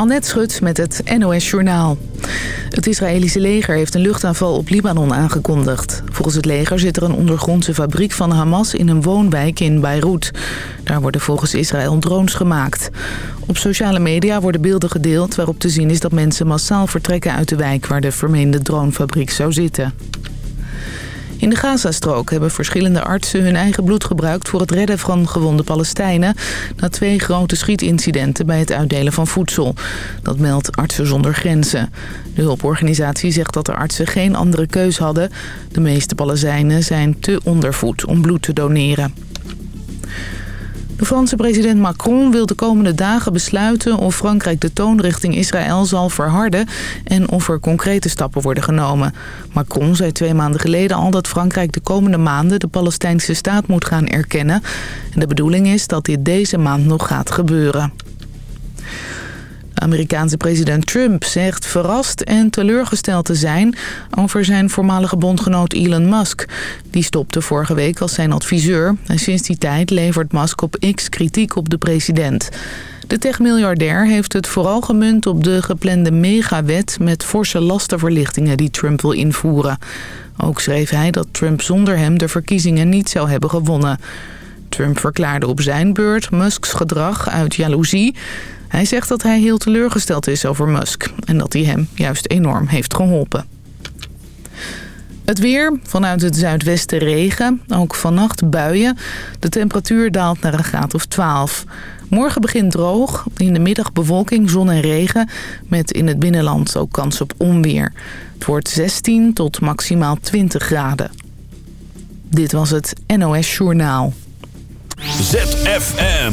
Annette Schut met het NOS Journaal. Het Israëlische leger heeft een luchtaanval op Libanon aangekondigd. Volgens het leger zit er een ondergrondse fabriek van Hamas in een woonwijk in Beirut. Daar worden volgens Israël drones gemaakt. Op sociale media worden beelden gedeeld waarop te zien is dat mensen massaal vertrekken uit de wijk waar de vermeende dronefabriek zou zitten. In de Gazastrook hebben verschillende artsen hun eigen bloed gebruikt... voor het redden van gewonde Palestijnen... na twee grote schietincidenten bij het uitdelen van voedsel. Dat meldt Artsen zonder Grenzen. De hulporganisatie zegt dat de artsen geen andere keus hadden. De meeste Palestijnen zijn te ondervoed om bloed te doneren. De Franse president Macron wil de komende dagen besluiten of Frankrijk de toon richting Israël zal verharden en of er concrete stappen worden genomen. Macron zei twee maanden geleden al dat Frankrijk de komende maanden de Palestijnse staat moet gaan erkennen. En de bedoeling is dat dit deze maand nog gaat gebeuren. Amerikaanse president Trump zegt verrast en teleurgesteld te zijn over zijn voormalige bondgenoot Elon Musk. Die stopte vorige week als zijn adviseur en sinds die tijd levert Musk op X kritiek op de president. De techmiljardair heeft het vooral gemunt op de geplande megawet met forse lastenverlichtingen die Trump wil invoeren. Ook schreef hij dat Trump zonder hem de verkiezingen niet zou hebben gewonnen. Trump verklaarde op zijn beurt Musks gedrag uit jaloezie. Hij zegt dat hij heel teleurgesteld is over Musk en dat hij hem juist enorm heeft geholpen. Het weer, vanuit het zuidwesten regen, ook vannacht buien. De temperatuur daalt naar een graad of 12. Morgen begint droog, in de middag bewolking, zon en regen... met in het binnenland ook kans op onweer. Het wordt 16 tot maximaal 20 graden. Dit was het NOS Journaal. ZFM.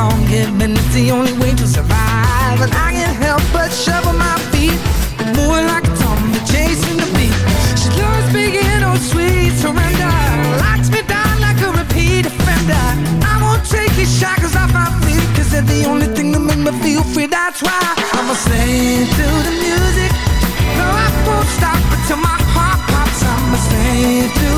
And it's the only way to survive. And I can't help but shovel my feet, more like a zombie chasing the beat. She loves speaking oh sweet surrender, locks me down like a repeat offender. I won't take these shackles off my feet, cause they're the only thing that make me feel free. That's why I'm a slave to the music. No, I won't stop until my heart pops. I'm a slave to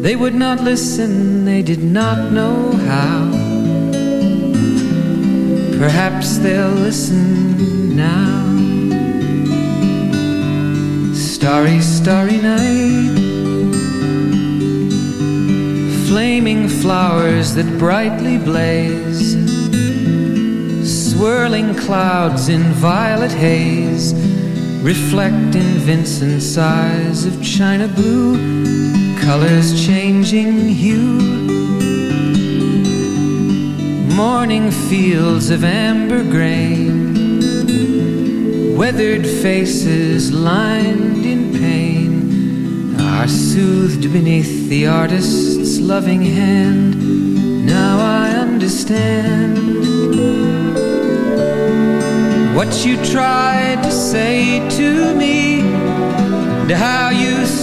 They would not listen, they did not know how. Perhaps they'll listen now. Starry, starry night. Flaming flowers that brightly blaze. Swirling clouds in violet haze. Reflect in Vincent's eyes of china blue. Colors changing hue. Morning fields of amber grain. Weathered faces lined in pain are soothed beneath the artist's loving hand. Now I understand what you tried to say to me, and how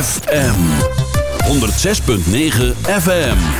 ZFM 106.9 FM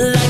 like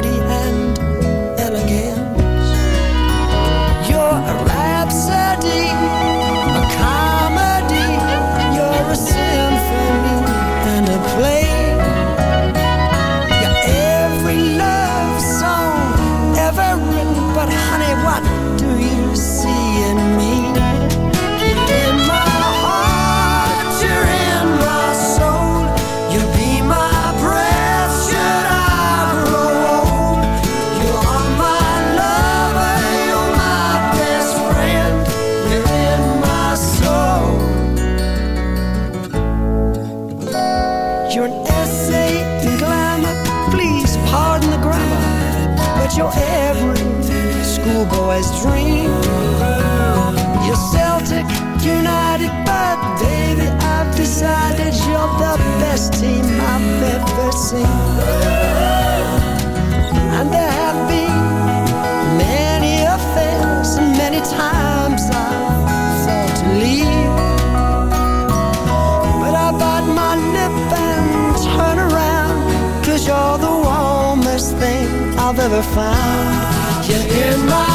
You're an essay in glamour. Please pardon the grammar, but you're every schoolboy's dream. You're Celtic United, but baby, I've decided you're the best team I've ever seen. And there have been many affairs, and many times ever found. You're in my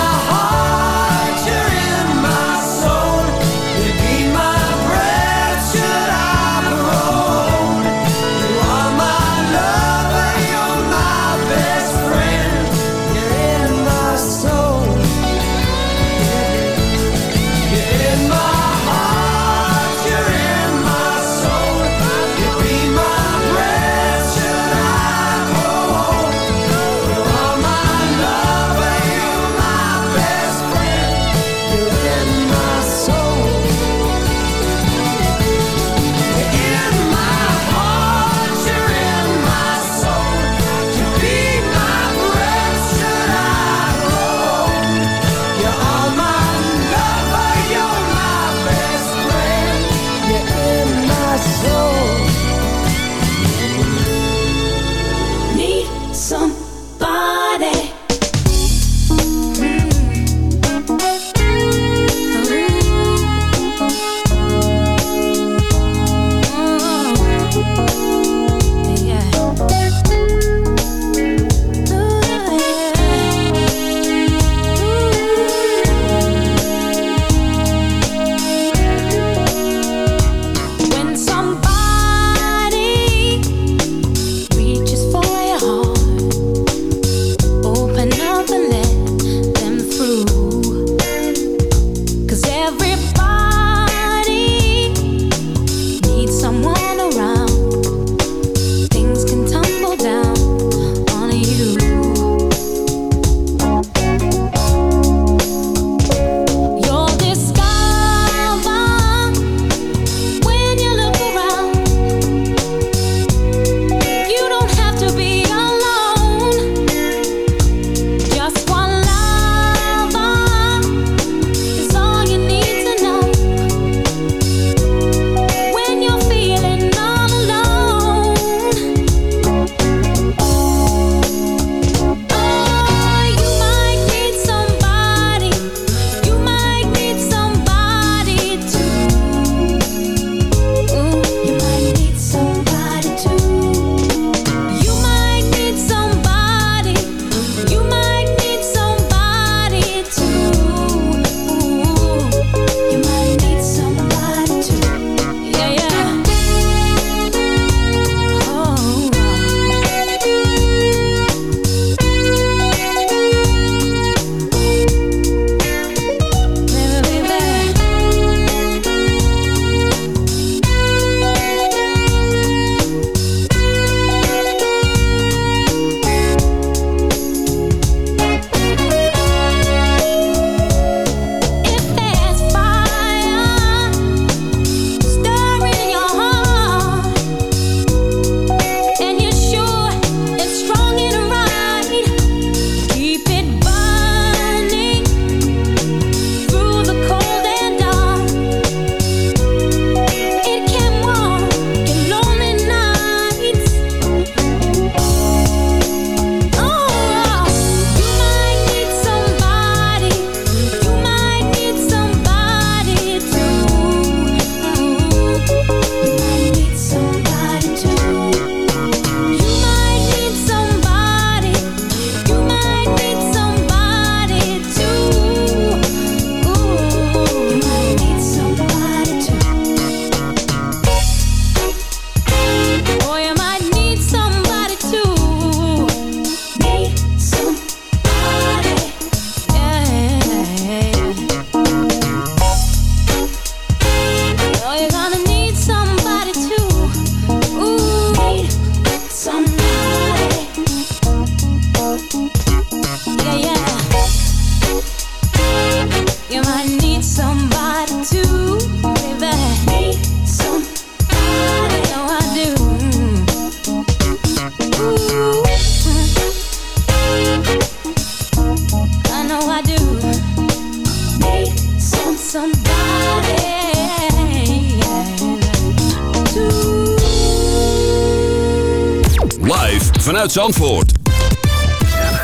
Zandvoort.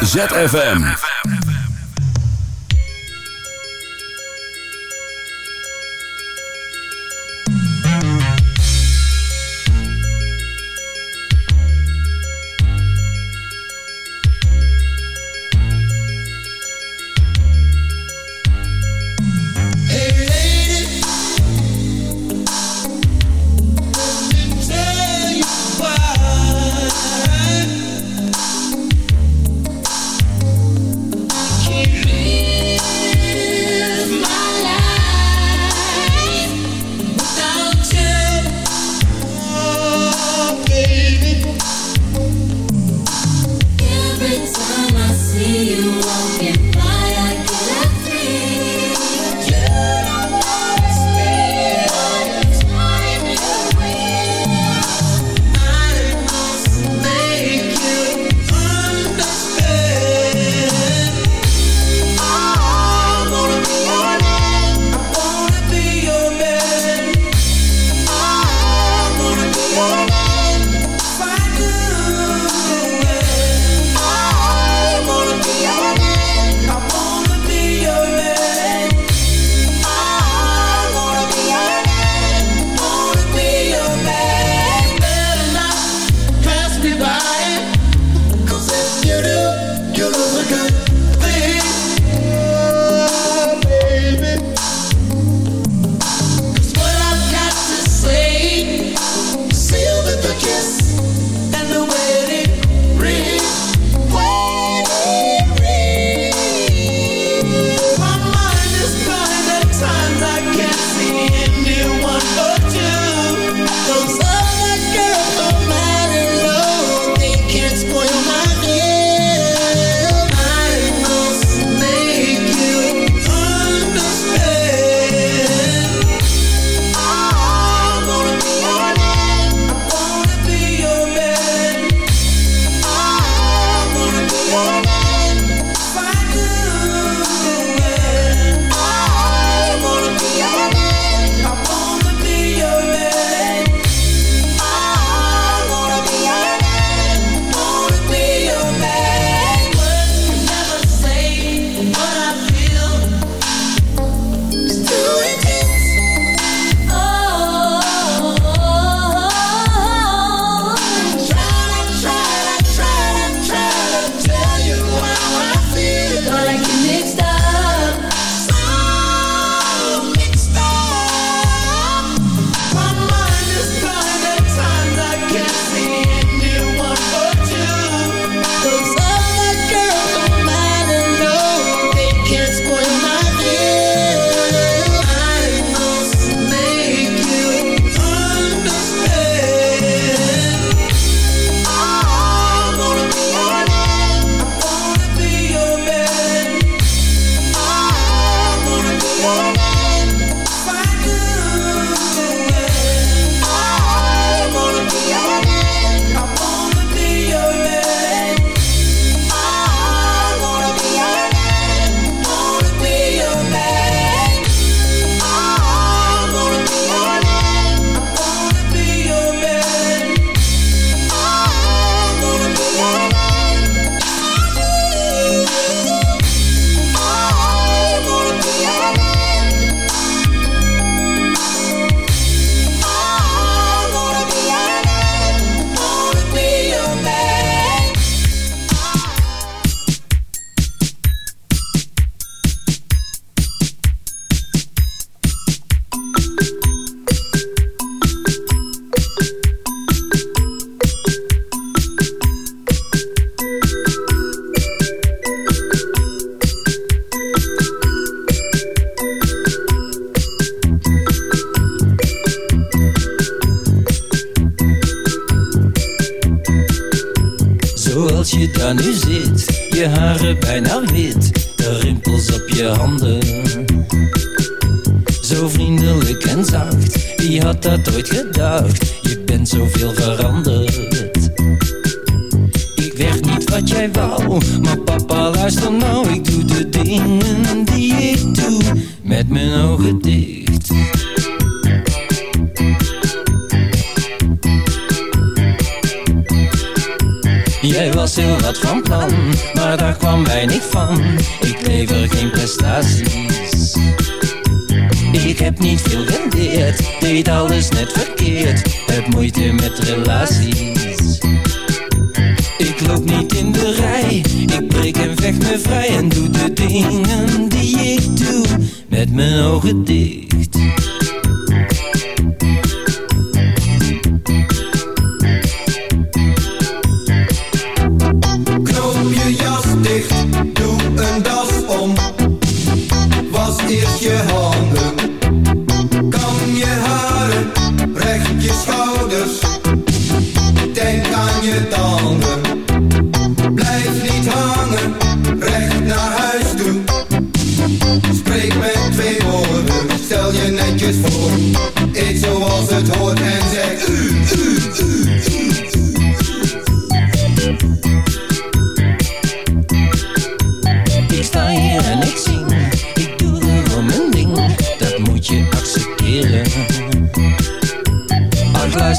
ZFM.